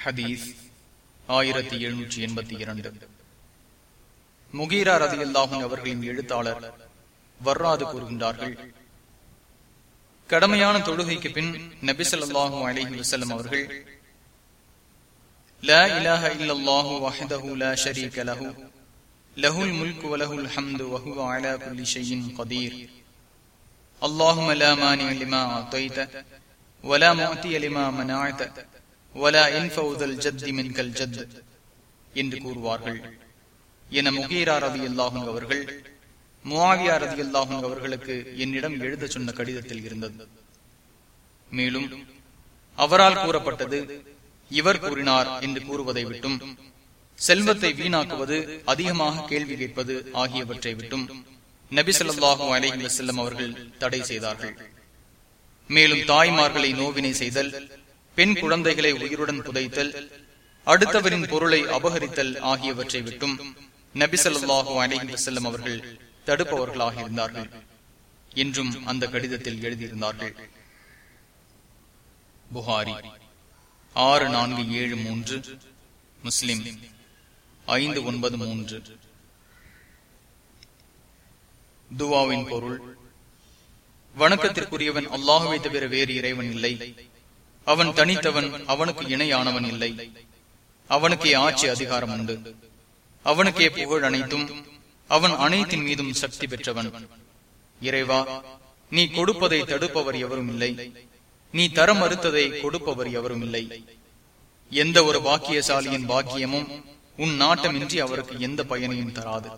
ஹதீஸ் ஆயிரத்தி எழுநூற்றி எண்பத்தி இரண்டு. முகீரா ரதி அல்லாஹும் அவர்களின் எழுத்தாளர் வர்றாது கூறுகின்றார்கள் கடமையான தொழுகைக்கு பின் நபிசல்லாஹும் அலிஹி வசல்லம் அவர்கள் لا إله إلا الله وحده لا شريك له له الملك وله الحمد وهو على كل شيء قدير اللهم لا مانع لما أعطيت ولا معطي لما منعت என்று கூறுவார்கள். என முகீரா ரவி அல்லாஹும் அவர்கள் முவாவியா ரவி அல்லாஹும் அவர்களுக்கு என்னிடம் எழுத சொன்ன கடிதத்தில் இருந்தது. மேலும் அவரால் கூறப்பட்டது இவர் கூறினார் என்று கூறுவதை விட்டும் செல்வத்தை வீணாக்குவது அதிகமாக கேள்வி கேட்பது ஆகியவற்றை விட்டும் நபி சொல்லாஹு அலஹி அவர்கள் தடை செய்தார்கள். மேலும் தாய்மார்களை நோவினை செய்தல் பெண் குழந்தைகளை உயிருடன் புதைத்தல் அடுத்தவரின் பொருளை அபகரித்தல் ஆகியவற்றை விட்டும் நபி அலஹி வசல்லம் அவர்கள் தடுப்பவர்களாக இருந்தார்கள் என்றும் அந்த கடிதத்தில் எழுதியிருந்தார்கள். புகாரி ஆறு நான்கு ஏழு மூன்று முஸ்லிம் ஐந்து ஒன்பது மூன்று. துவாவின் பொருள் வணக்கத்திற்குரியவன் அல்லாஹுவை தவிர வேறு இறைவன் இல்லை. அவன் தனித்தவன் அவனுக்கு இணையானவன் இல்லை. அவனுக்கே ஆட்சி அதிகாரம் உண்டு. அவனுக்கே புகழ் அனைத்தும் அவன் அனைத்தின் மீதும் சக்தி பெற்றவன். இறைவா நீ கொடுப்பதை தடுப்பவர் எவரும் இல்லை. நீ தர மறுத்ததை கொடுப்பவர் எவரும் இல்லை. எந்த ஒரு பாக்கியசாலியின் பாக்கியமும் உன் நாட்டமின்றி அவருக்கு எந்த பயனையும் தராது.